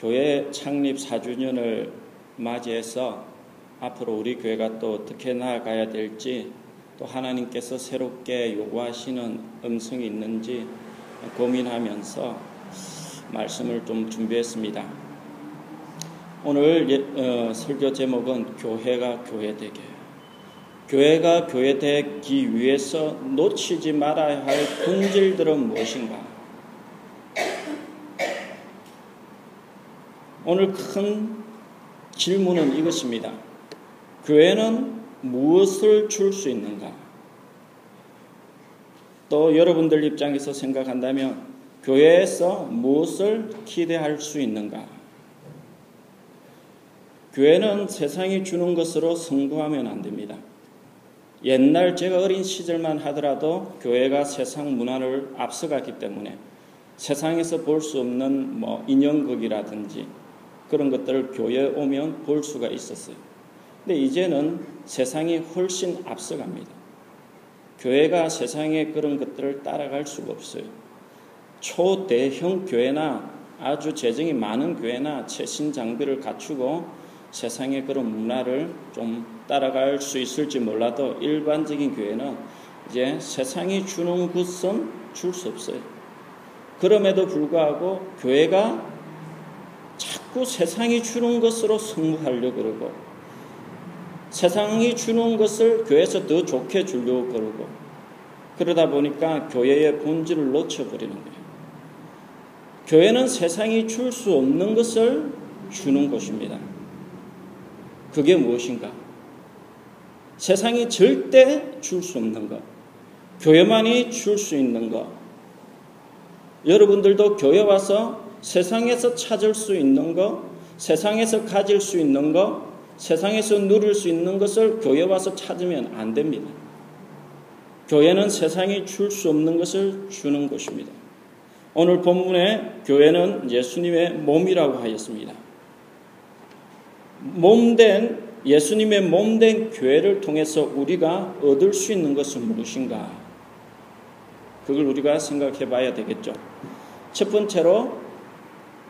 교회 창립 4주년을 맞이해서 앞으로 우리 교회가 또 어떻게 나아가야 될지 또 하나님께서 새롭게 요구하시는 음성이 있는지 고민하면서 말씀을 좀 준비했습니다. 오늘 예, 어, 설교 제목은 교회가 교회되게. 교회가 교회되기 위해서 놓치지 말아야 할 본질들은 무엇인가? 오늘 큰 질문은 이것입니다. 교회는 무엇을 줄 수 있는가? 또 여러분들 입장에서 생각한다면 교회에서 무엇을 기대할 수 있는가? 교회는 세상이 주는 것으로 승부하면 안 됩니다. 옛날 제가 어린 시절만 하더라도 교회가 세상 문화를 앞서갔기 때문에 세상에서 볼 수 없는 뭐 인형극이라든지 그런 것들을 교회에 오면 볼 수가 있었어요. 근데 이제는 세상이 훨씬 앞서갑니다. 교회가 세상의 그런 것들을 따라갈 수가 없어요. 초대형 교회나 아주 재정이 많은 교회나 최신 장비를 갖추고 세상의 그런 문화를 좀 따라갈 수 있을지 몰라도 일반적인 교회는 이제 세상이 주는 것은 줄 수 없어요. 그럼에도 불구하고 교회가 자꾸 세상이 주는 것으로 승부하려고 그러고 세상이 주는 것을 교회에서 더 좋게 주려고 그러고 그러다 보니까 교회의 본질을 놓쳐버리는 거예요. 교회는 세상이 줄 수 없는 것을 주는 곳입니다. 그게 무엇인가? 세상이 절대 줄 수 없는 것. 교회만이 줄 수 있는 것. 여러분들도 교회 와서 세상에서 찾을 수 있는 것, 세상에서 가질 수 있는 것, 세상에서 누릴 수 있는 것을 교회 와서 찾으면 안 됩니다. 교회는 세상이 줄 수 없는 것을 주는 곳입니다. 오늘 본문에 교회는 예수님의 몸이라고 하였습니다. 몸된 예수님의 몸된 교회를 통해서 우리가 얻을 수 있는 것은 무엇인가? 그걸 우리가 생각해 봐야 되겠죠. 첫 번째로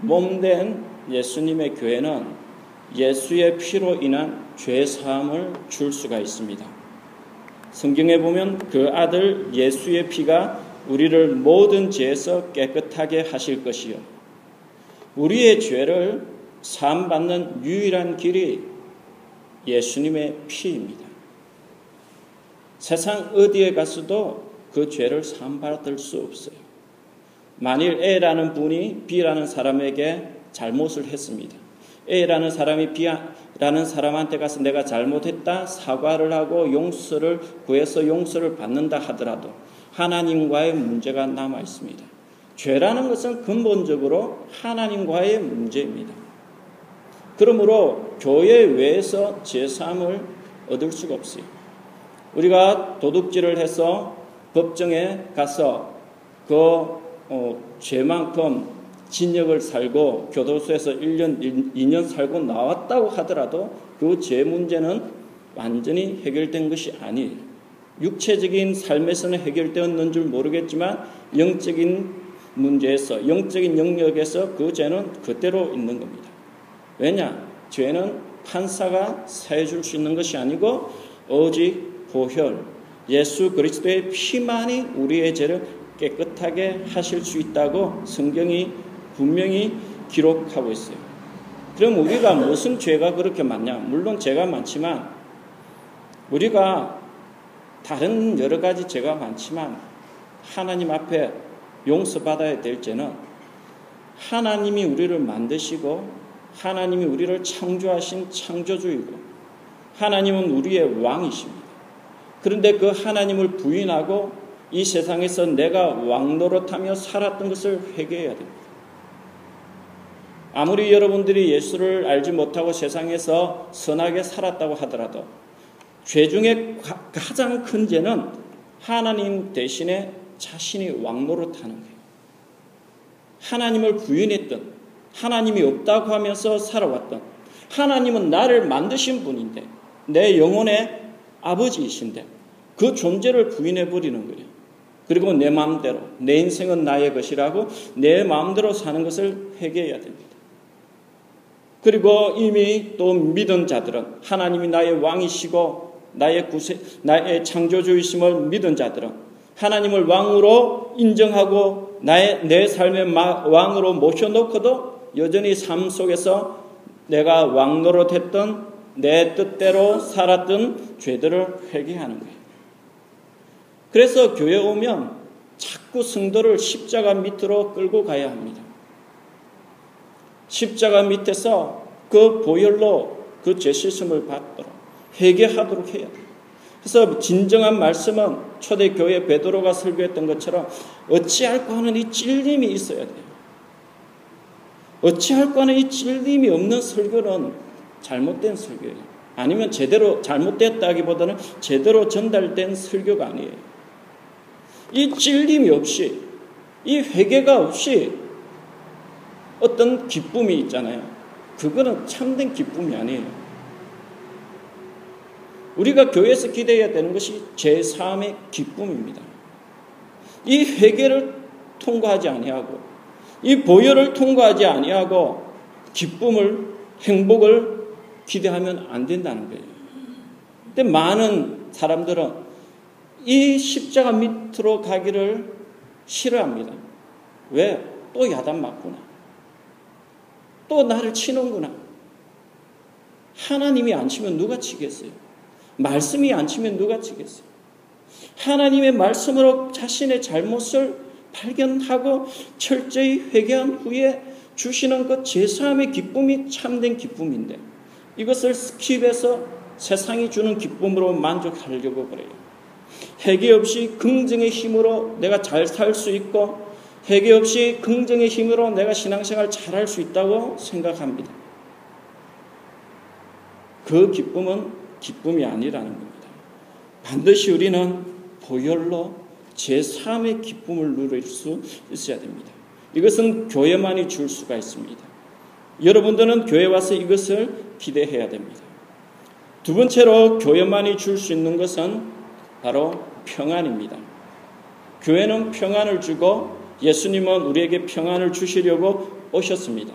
몸된 예수님의 교회는 예수의 피로 인한 죄 사함을 줄 수가 있습니다. 성경에 보면 그 아들 예수의 피가 우리를 모든 죄에서 깨끗하게 하실 것이요. 우리의 죄를 사함받는 유일한 길이 예수님의 피입니다. 세상 어디에 가서도 그 죄를 사함받을 수 없어요. 만일 A라는 분이 B라는 사람에게 잘못을 했습니다. A라는 사람이 B라는 사람한테 가서 내가 잘못했다 사과를 하고 용서를 구해서 용서를 받는다 하더라도 하나님과의 문제가 남아 있습니다. 죄라는 것은 근본적으로 하나님과의 문제입니다. 그러므로 교회 외에서 제사함을 얻을 수가 없어요. 우리가 도둑질을 해서 법정에 가서 그 어, 죄만큼 진역을 살고 교도소에서 1년, 2년 살고 나왔다고 하더라도 그 죄 문제는 완전히 해결된 것이 아니에요. 육체적인 삶에서는 해결되었는 줄 모르겠지만 영적인 문제에서 영적인 영역에서 그 죄는 그대로 있는 겁니다. 왜냐? 죄는 판사가 사해 줄 수 있는 것이 아니고 오직 보혈 예수 그리스도의 피만이 우리의 죄를 깨끗하게 하실 수 있다고 성경이 분명히 기록하고 있어요. 그럼 우리가 무슨 죄가 그렇게 많냐? 물론 죄가 많지만 우리가 다른 여러 가지 죄가 많지만 하나님 앞에 용서받아야 될 죄는 하나님이 우리를 만드시고 하나님이 우리를 창조하신 창조주이고 하나님은 우리의 왕이십니다. 그런데 그 하나님을 부인하고 이 세상에서 내가 왕 노릇하며 살았던 것을 회개해야 됩니다. 아무리 여러분들이 예수를 알지 못하고 세상에서 선하게 살았다고 하더라도 죄 중에 가장 큰 죄는 하나님 대신에 자신이 왕노릇하는 거예요. 하나님을 부인했던 하나님이 없다고 하면서 살아왔던 하나님은 나를 만드신 분인데 내 영혼의 아버지이신데 그 존재를 부인해 버리는 거예요. 그리고 내 마음대로 내 인생은 나의 것이라고 내 마음대로 사는 것을 회개해야 됩니다. 그리고 이미 또 믿은 자들은 하나님이 나의 왕이시고 나의 구세, 나의 창조주이심을 믿은 자들은 하나님을 왕으로 인정하고 나의 내 삶의 왕으로 모셔놓고도 여전히 삶 속에서 내가 왕노릇했던 내 뜻대로 살았던 죄들을 회개하는 거예요. 그래서 교회 오면 자꾸 성도를 십자가 밑으로 끌고 가야 합니다. 십자가 밑에서 그 보혈로 그 죄실심을 받도록 회개하도록 해야 돼요. 그래서 진정한 말씀은 초대교회 베드로가 설교했던 것처럼 어찌할까 하는 이 찔림이 있어야 돼요. 어찌할까 하는 이 찔림이 없는 설교는 잘못된 설교예요. 아니면 제대로 잘못됐다기보다는 제대로 전달된 설교가 아니에요. 이 찔림이 없이 이 회개가 없이 어떤 기쁨이 있잖아요. 그거는 참된 기쁨이 아니에요. 우리가 교회에서 기대해야 되는 것이 제3의 기쁨입니다. 이 회개를 통과하지 아니하고 이 보혈을 통과하지 아니하고 기쁨을 행복을 기대하면 안 된다는 거예요. 근데 많은 사람들은 이 십자가 밑으로 가기를 싫어합니다. 왜? 또 야단 맞구나. 또 나를 치는구나. 하나님이 안 치면 누가 치겠어요? 말씀이 안 치면 누가 치겠어요? 하나님의 말씀으로 자신의 잘못을 발견하고 철저히 회개한 후에 주시는 것 제3의 기쁨이 참된 기쁨인데 이것을 스킵해서 세상이 주는 기쁨으로 만족하려고 그래요. 회개 없이 긍정의 힘으로 내가 잘 살 수 있고 회개 없이 긍정의 힘으로 내가 신앙생활 잘 할 수 있다고 생각합니다. 그 기쁨은 기쁨이 아니라는 겁니다. 반드시 우리는 보혈로 제3의 기쁨을 누릴 수 있어야 됩니다. 이것은 교회만이 줄 수가 있습니다. 여러분들은 교회 와서 이것을 기대해야 됩니다. 두 번째로 교회만이 줄 수 있는 것은 바로 평안입니다. 교회는 평안을 주고 예수님은 우리에게 평안을 주시려고 오셨습니다.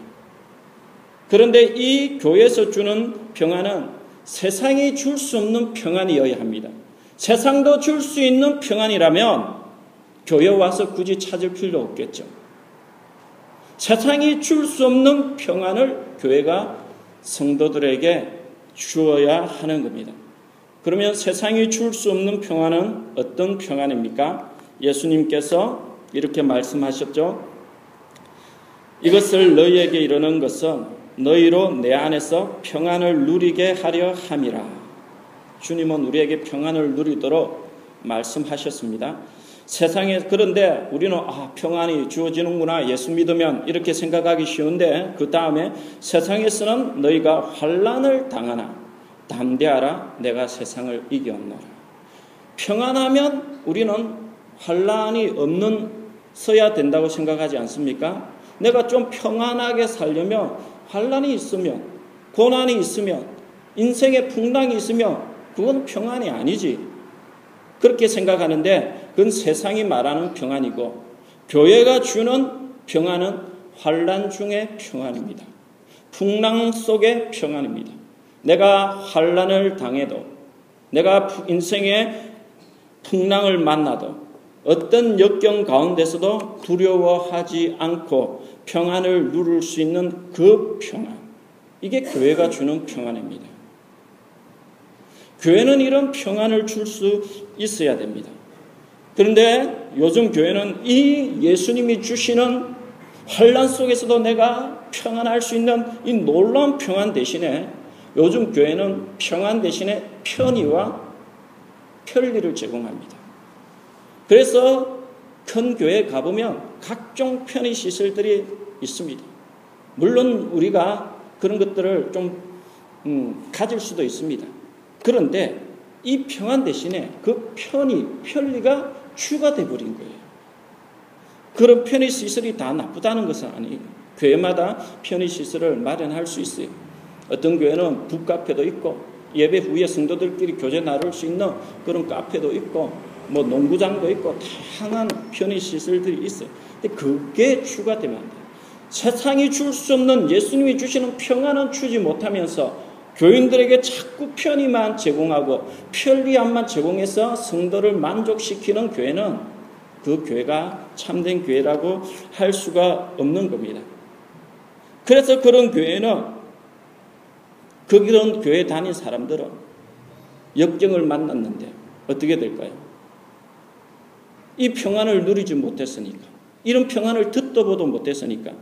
그런데 이 교회에서 주는 평안은 세상이 줄 수 없는 평안이어야 합니다. 세상도 줄 수 있는 평안이라면 교회 와서 굳이 찾을 필요 없겠죠. 세상이 줄 수 없는 평안을 교회가 성도들에게 주어야 하는 겁니다. 그러면 세상이 줄 수 없는 평안은 어떤 평안입니까? 예수님께서 이렇게 말씀하셨죠. 이것을 너희에게 이르는 것은 너희로 내 안에서 평안을 누리게 하려 함이라. 주님은 우리에게 평안을 누리도록 말씀하셨습니다. 세상에 그런데 우리는 아 평안이 주어지는구나 예수 믿으면 이렇게 생각하기 쉬운데 그 다음에 세상에서는 너희가 환란을 당하나 담대하라 내가 세상을 이겼노라. 평안하면 우리는 환란이 없는 서야 된다고 생각하지 않습니까? 내가 좀 평안하게 살려면 환란이 있으면 고난이 있으면 인생의 풍랑이 있으면 그건 평안이 아니지. 그렇게 생각하는데 그건 세상이 말하는 평안이고 교회가 주는 평안은 환란 중의 평안입니다. 풍랑 속의 평안입니다. 내가 환란을 당해도 내가 인생의 풍랑을 만나도 어떤 역경 가운데서도 두려워하지 않고 평안을 누릴 수 있는 그 평안. 이게 교회가 주는 평안입니다. 교회는 이런 평안을 줄 수 있어야 됩니다. 그런데 요즘 교회는 이 예수님이 주시는 환란 속에서도 내가 평안할 수 있는 이 놀라운 평안 대신에 요즘 교회는 평안 대신에 편의와 편리를 제공합니다. 그래서 큰 교회에 가보면 각종 편의 시설들이 있습니다. 물론 우리가 그런 것들을 좀 음, 가질 수도 있습니다. 그런데 이 평안 대신에 그 편의, 편리가 추가돼 버린 거예요. 그런 편의 시설이 다 나쁘다는 것은 아니에요. 교회마다 편의 시설을 마련할 수 있어요. 어떤 교회는 북카페도 있고 예배 후에 성도들끼리 교제 나눌 수 있는 그런 카페도 있고 뭐 농구장도 있고 다양한 편의 시설들이 있어요. 근데 그게 추가되면 안 돼요. 세상이 줄 수 없는 예수님이 주시는 평안은 주지 못하면서 교인들에게 자꾸 편의만 제공하고 편리함만 제공해서 성도를 만족시키는 교회는 그 교회가 참된 교회라고 할 수가 없는 겁니다. 그래서 그런 교회는 그 그런 교회 다닌 사람들은 역경을 만났는데 어떻게 될까요? 이 평안을 누리지 못했으니까 이런 평안을 듣도 보도 못했으니까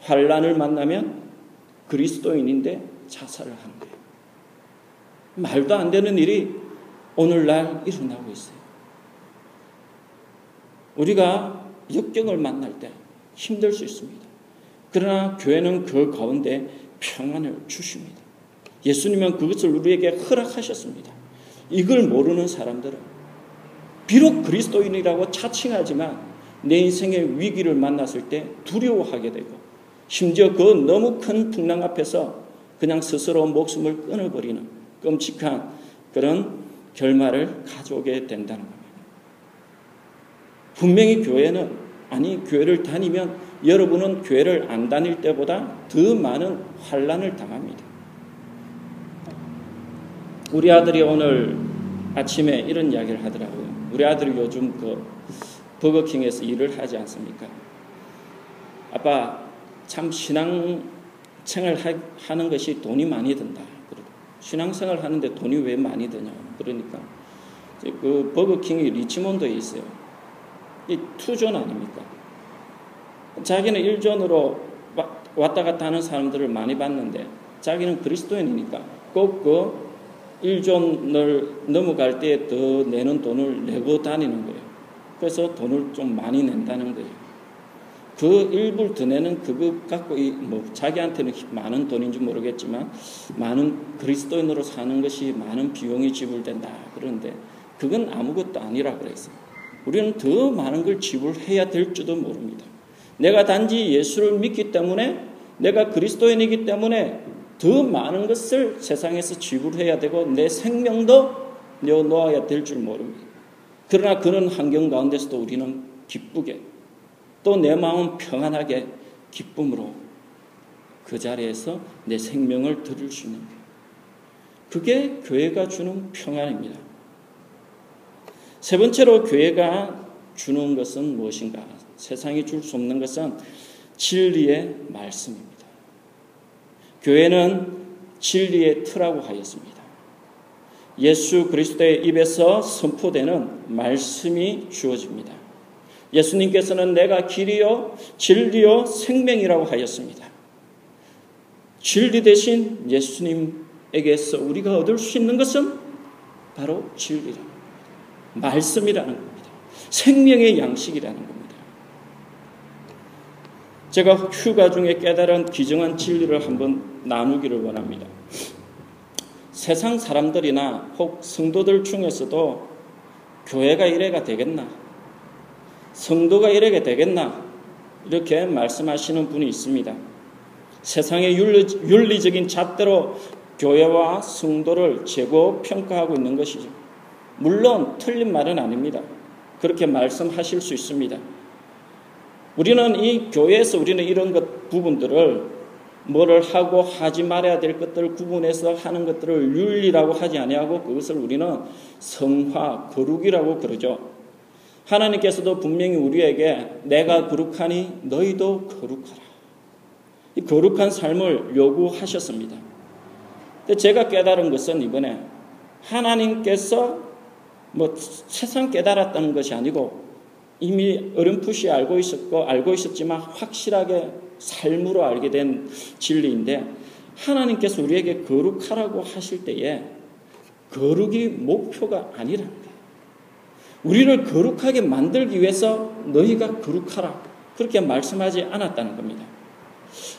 환란을 만나면 그리스도인인데 자살을 한 거예요. 말도 안 되는 일이 오늘날 일어나고 있어요. 우리가 역경을 만날 때 힘들 수 있습니다. 그러나 교회는 그 가운데 평안을 주십니다. 예수님은 그것을 우리에게 허락하셨습니다. 이걸 모르는 사람들은 비록 그리스도인이라고 자칭하지만 내 인생의 위기를 만났을 때 두려워하게 되고 심지어 그 너무 큰 풍랑 앞에서 그냥 스스로 목숨을 끊어버리는 끔찍한 그런 결말을 가져오게 된다는 겁니다. 분명히 교회는 아니 교회를 다니면 여러분은 교회를 안 다닐 때보다 더 많은 환란을 당합니다. 우리 아들이 오늘 아침에 이런 이야기를 하더라고요. 우리 아들이 요즘 그 버거킹에서 일을 하지 않습니까? 아빠 참 신앙 생활 하는 것이 돈이 많이 든다. 신앙 생활 하는데 돈이 왜 많이 드냐. 그러니까 그 버거킹이 리치몬드에 있어요. 이 투존 아닙니까? 자기는 일존으로 왔다 갔다 하는 사람들을 많이 봤는데 자기는 그리스도인이니까 꼭그 1존을 넘어갈 때 더 내는 돈을 내고 다니는 거예요. 그래서 돈을 좀 많이 낸다는 거예요. 그 일부를 더 내는 그거 갖고 뭐 자기한테는 많은 돈인지 모르겠지만 많은 그리스도인으로 사는 것이 많은 비용이 지불된다. 그런데 그건 아무것도 아니라 그랬어요. 우리는 더 많은 걸 지불해야 될지도 모릅니다. 내가 단지 예수를 믿기 때문에 내가 그리스도인이기 때문에 더 많은 것을 세상에서 지불해야 되고 내 생명도 내어놓아야 될 줄 모릅니다. 그러나 그런 환경 가운데서도 우리는 기쁘게 또 내 마음 평안하게 기쁨으로 그 자리에서 내 생명을 드릴 수 있는 거예요. 그게 교회가 주는 평안입니다. 세 번째로 교회가 주는 것은 무엇인가? 세상이 줄 수 없는 것은 진리의 말씀입니다. 교회는 진리의 틀라고 하였습니다. 예수 그리스도의 입에서 선포되는 말씀이 주어집니다. 예수님께서는 내가 길이요, 진리요, 생명이라고 하였습니다. 진리 대신 예수님에게서 우리가 얻을 수 있는 것은 바로 진리라. 말씀이라는 겁니다. 생명의 양식이라는 겁니다. 제가 휴가 중에 깨달은 기정한 진리를 한번 나누기를 원합니다. 세상 사람들이나 혹 성도들 중에서도 교회가 이래가 되겠나? 성도가 이래게 되겠나? 이렇게 말씀하시는 분이 있습니다. 세상의 윤리, 적인 잣대로 교회와 성도를 재고 평가하고 있는 것이죠. 물론 틀린 말은 아닙니다. 그렇게 말씀하실 수 있습니다. 우리는 이 교회에서 우리는 이런 것 부분들을 뭐를 하고 하지 말아야 될 것들을 구분해서 하는 것들을 윤리라고 하지 아니하고 그것을 우리는 성화, 거룩이라고 그러죠. 하나님께서도 분명히 우리에게 내가 거룩하니 너희도 거룩하라. 이 거룩한 삶을 요구하셨습니다. 제가 깨달은 것은 이번에 하나님께서 뭐 세상 깨달았다는 것이 아니고 이미 어렴풋이 알고 있었고 알고 있었지만 확실하게 삶으로 알게 된 진리인데 하나님께서 우리에게 거룩하라고 하실 때에 거룩이 목표가 거예요. 우리를 거룩하게 만들기 위해서 너희가 거룩하라 그렇게 말씀하지 않았다는 겁니다.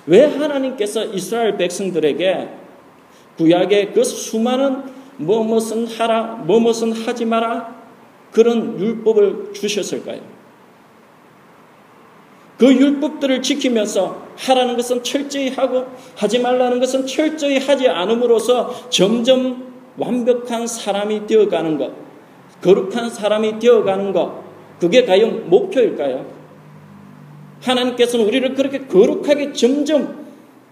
왜 하나님께서 이스라엘 백성들에게 구약의 그 수많은 뭐뭇은 하라 뭐뭇은 하지 마라 그런 율법을 주셨을까요? 그 율법들을 지키면서 하라는 것은 철저히 하고 하지 말라는 것은 철저히 하지 않음으로써 점점 완벽한 사람이 되어가는 것, 거룩한 사람이 되어가는 것, 그게 과연 목표일까요? 하나님께서는 우리를 그렇게 거룩하게 점점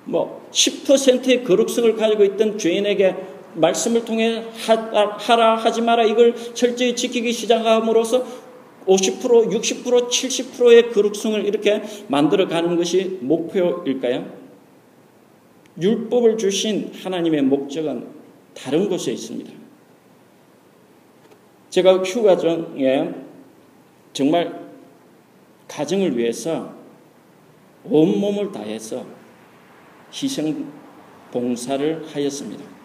뭐 10%의 거룩성을 가지고 있던 죄인에게 말씀을 통해 하라 하지 마라 이걸 철저히 지키기 시작함으로써 50% 60% 70%의 거룩성을 이렇게 만들어 가는 것이 목표일까요? 율법을 주신 하나님의 목적은 다른 곳에 있습니다. 제가 휴가 중에 정말 가정을 위해서 온몸을 다해서 희생 봉사를 하였습니다.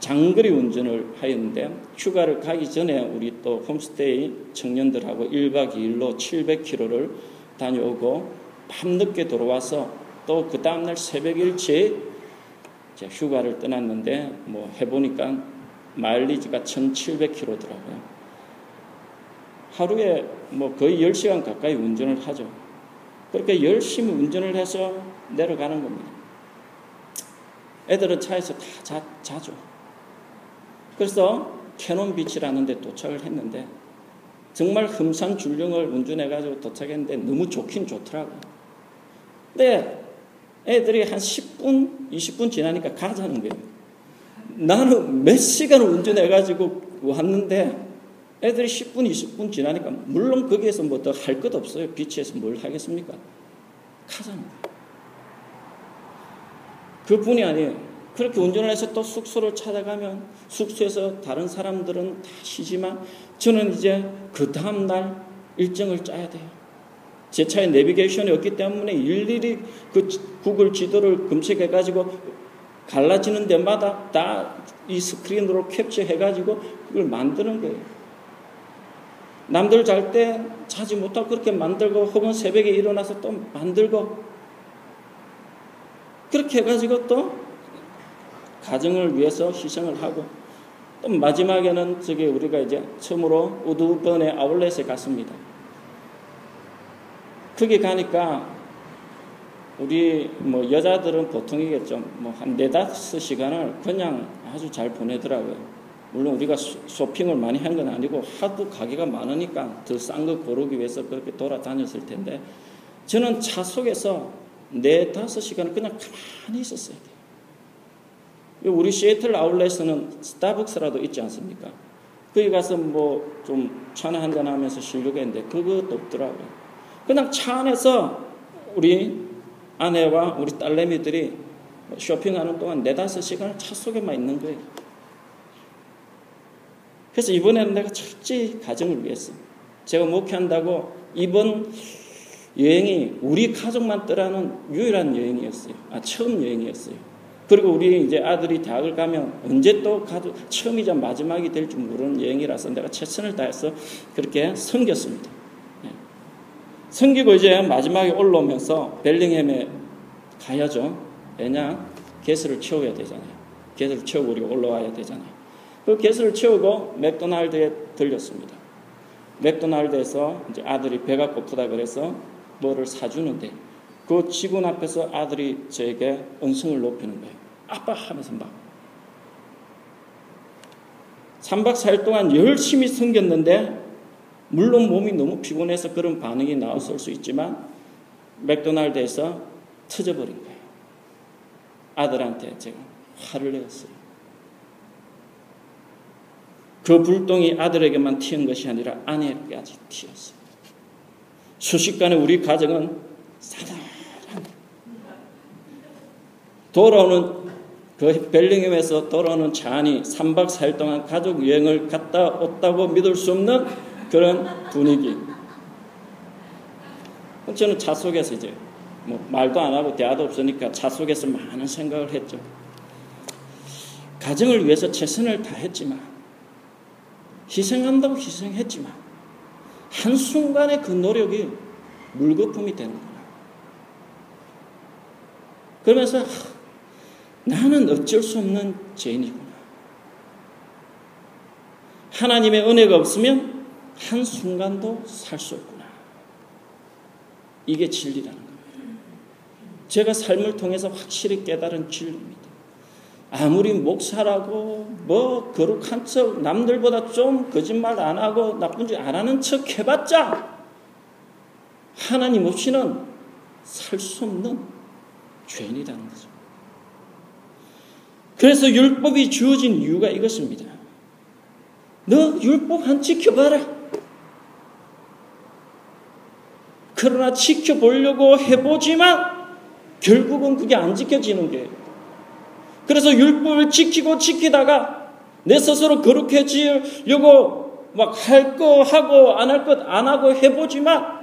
장거리 운전을 하였는데 휴가를 가기 전에 우리 또 홈스테이 청년들하고 1박 2일로 700km를 다녀오고 밤늦게 돌아와서 또 그 다음날 새벽 일찍 휴가를 떠났는데 뭐 해보니까 마일리지가 1700km더라고요. 하루에 뭐 거의 10시간 가까이 운전을 하죠. 그렇게 열심히 운전을 해서 내려가는 겁니다. 애들은 차에서 다 자, 자죠. 그래서 캐논 비치라는 데 도착을 했는데 정말 흠산 줄령을 운전해가지고 도착했는데 너무 좋긴 좋더라고요. 근데 애들이 한 10분, 20분 지나니까 가자는 거예요. 나는 몇 시간을 운전해가지고 왔는데 애들이 10분, 20분 지나니까 물론 거기에서 뭐 더 할 것 없어요. 비치에서 뭘 하겠습니까? 가자는 거예요. 그뿐이 아니에요. 그렇게 운전을 해서 또 숙소를 찾아가면 숙소에서 다른 사람들은 다 쉬지만 저는 이제 그 다음날 일정을 짜야 돼요. 제 차에 내비게이션이 없기 때문에 일일이 그 구글 지도를 검색해가지고 갈라지는 데마다 다 이 스크린으로 캡처해가지고 그걸 만드는 거예요. 남들 잘 때 자지 못하고 그렇게 만들고 혹은 새벽에 일어나서 또 만들고 그렇게 해가지고 또 가정을 위해서 희생을 하고 또 마지막에는 저기 우리가 이제 처음으로 우두번의 아울렛에 갔습니다. 거기 가니까 우리 뭐 여자들은 보통이겠죠. 뭐 한 네다섯 시간을 그냥 아주 잘 보내더라고요. 물론 우리가 쇼핑을 많이 한 건 아니고 하도 가게가 많으니까 더 싼 거 고르기 위해서 그렇게 돌아다녔을 텐데 저는 차 속에서 네 다섯 시간을 그냥 가만히 있었어요. 우리 시애틀 아울렛에는 스타벅스라도 있지 않습니까? 거기 가서 뭐 좀 차나 한잔 하면서 쉬려고 했는데 그것도 없더라고요. 그냥 차 안에서 우리 아내와 우리 딸내미들이 쇼핑하는 동안 네다섯 시간을 차 속에만 있는 거예요. 그래서 이번에는 내가 철저히 가정을 위해서 제가 목회한다고 이번 여행이 우리 가족만 떠나는 유일한 여행이었어요. 아, 처음 여행이었어요. 그리고 우리 이제 아들이 대학을 가면 언제 또 가도 처음이자 마지막이 될지 모르는 여행이라서 내가 최선을 다해서 그렇게 섬겼습니다. 네. 섬기고 이제 마지막에 올라오면서 벨링햄에 가야죠. 왜냐? 게스를 채워야 되잖아요. 게스를 채우고 우리가 올라와야 되잖아요. 그 게스를 채우고 맥도날드에 들렸습니다. 맥도날드에서 이제 아들이 배가 고프다 그래서 뭐를 사주는데 그 직원 앞에서 아들이 저에게 언성을 높이는 거예요. 아빠 하면서 막. 3박 4일 동안 열심히 섬겼는데 물론 몸이 너무 피곤해서 그런 반응이 나왔을 수 있지만 맥도날드에서 터져버린 거예요. 아들한테 제가 화를 내었어요. 그 불똥이 아들에게만 튀은 것이 아니라 아내까지 튀었어요. 수십간에 우리 가정은 사다 돌아오는 그 벨링햄에서 돌아오는 차안이 3박 4일 동안 가족 여행을 갔다 왔다고 믿을 수 없는 그런 분위기. 저는 차 속에서 이제 뭐 말도 안 하고 대화도 없으니까 차 속에서 많은 생각을 했죠. 가정을 위해서 최선을 다했지만 희생한다고 희생했지만 한순간에 그 노력이 물거품이 되는 거예요. 그러면서 나는 어쩔 수 없는 죄인이구나. 하나님의 은혜가 없으면 한순간도 살 수 없구나. 이게 진리라는 거예요. 제가 삶을 통해서 확실히 깨달은 진리입니다. 아무리 목사라고 뭐 거룩한 척 남들보다 좀 거짓말 안 하고 나쁜 짓 안 하는 척 해봤자 하나님 없이는 살 수 없는 죄인이라는 거죠. 그래서 율법이 주어진 이유가 이것입니다. 너 율법 한 지켜봐라. 그러나 지켜보려고 해보지만 결국은 그게 안 지켜지는 거예요. 그래서 율법을 지키고 지키다가 내 스스로 거룩해지려고 막 할 거 하고 안 할 것 안 하고 해보지만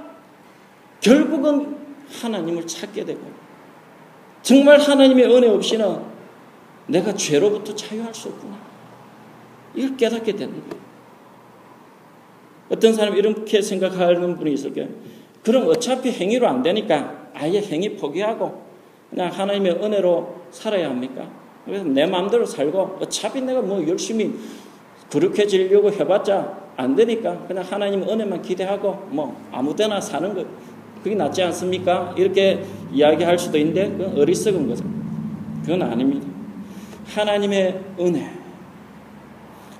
결국은 하나님을 찾게 되고 정말 하나님의 은혜 없이는 내가 죄로부터 자유할 수 없구나. 이걸 깨닫게 되는 거예요. 어떤 사람이 이렇게 생각하는 분이 있을 거예요. 그럼 어차피 행위로 안 되니까 아예 행위 포기하고 그냥 하나님의 은혜로 살아야 합니까? 그래서 내 마음대로 살고 어차피 내가 뭐 열심히 그렇게 지려고 해봤자 안 되니까 그냥 하나님 은혜만 기대하고 뭐 아무데나 사는 거 그게 낫지 않습니까? 이렇게 이야기할 수도 있는데 그건 어리석은 거죠. 그건 아닙니다. 하나님의 은혜,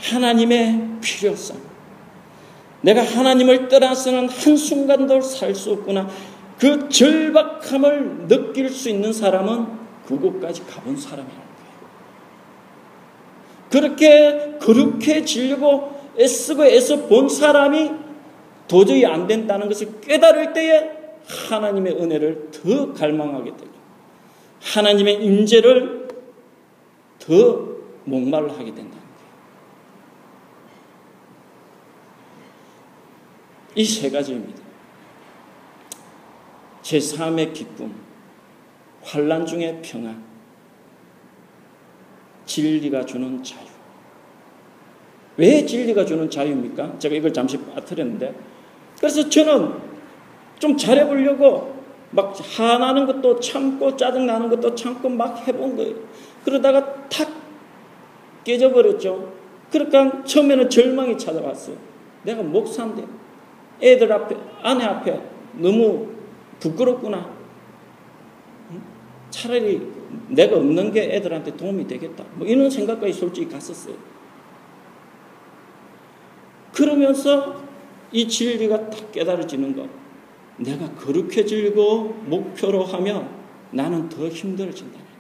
하나님의 필요성, 내가 하나님을 떠나서는 한순간도 살 수 없구나. 그 절박함을 느낄 수 있는 사람은 그곳까지 가본 사람이라는 거예요. 그렇게 거룩해지려고 애쓰고 애써 본 사람이 도저히 안 된다는 것을 깨달을 때에 하나님의 은혜를 더 갈망하게 되고 하나님의 임재를 더 목말라 하게 된다. 이세 가지입니다. 제3의 기쁨, 환란 중의 평안, 진리가 주는 자유. 왜 진리가 주는 자유입니까? 제가 이걸 잠시 빠뜨렸는데. 그래서 저는 좀 잘해보려고 막 화나는 것도 참고 짜증나는 것도 참고 막 해본 거예요. 그러다가 탁 깨져버렸죠. 그러니까 처음에는 절망이 찾아왔어요. 내가 목사인데 애들 앞에, 아내 앞에 너무 부끄럽구나. 차라리 내가 없는 게 애들한테 도움이 되겠다. 뭐 이런 생각까지 솔직히 갔었어요. 그러면서 이 진리가 딱 깨달아지는 것. 내가 거룩해지고 목표로 하면 나는 더 힘들어진다는 거예요.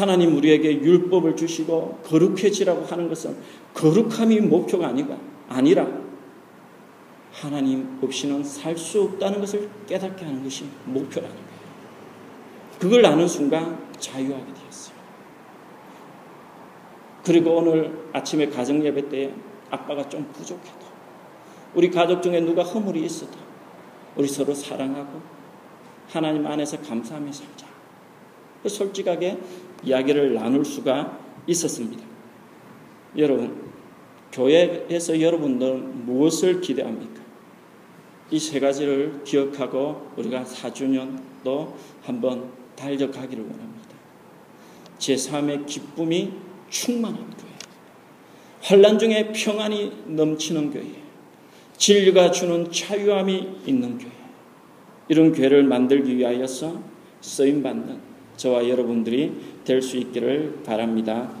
하나님 우리에게 율법을 주시고 거룩해지라고 하는 것은 거룩함이 목표가 아니가 아니라 하나님 없이는 살 수 없다는 것을 깨닫게 하는 것이 목표라는 거예요. 그걸 아는 순간 자유하게 되었어요. 그리고 오늘 아침에 가정 예배 때 아빠가 좀 부족해도 우리 가족 중에 누가 허물이 있어도 우리 서로 사랑하고 하나님 안에서 감사하며 살자. 솔직하게 이야기를 나눌 수가 있었습니다. 여러분, 교회에서 여러분들은 무엇을 기대합니까? 이 세 가지를 기억하고 우리가 4주년도 한번 달려가기를 원합니다. 제3의 기쁨이 충만한 교회. 환란 중에 평안이 넘치는 교회. 진리가 주는 자유함이 있는 교회. 이런 교회를 만들기 위하여서 쓰임 받는 저와 여러분들이 될 수 있기를 바랍니다.